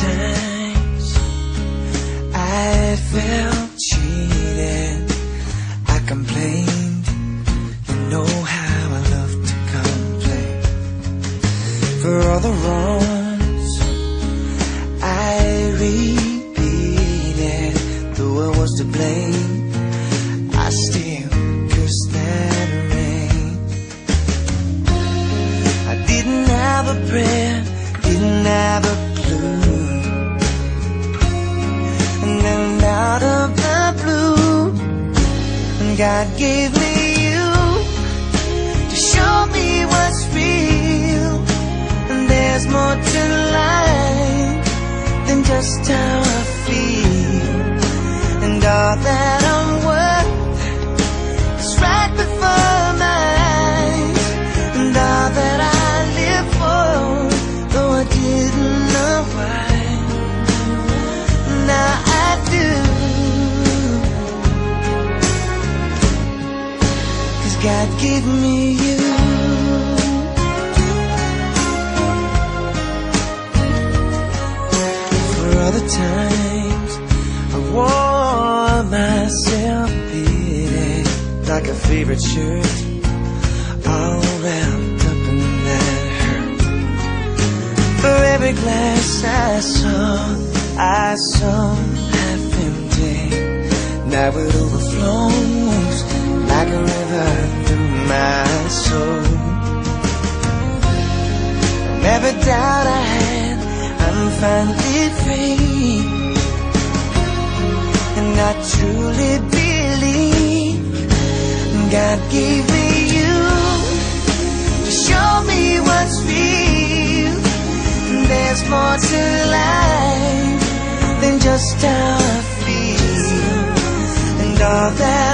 times I felt cheated, I complained. You know how I love to complain. For all the wrongs I repeated, though I was to blame, I still cursed that rain. I didn't have a prayer, didn't have a clue. God gave me you to show me what's God give me you. For all the times I wore myself beating like a favorite shirt, all wrapped up in that hurt. For every glass I saw, I saw half empty. Now it overflows finally free. And I truly believe God gave me you to show me what's real. And there's more to life than just how I feel. And all that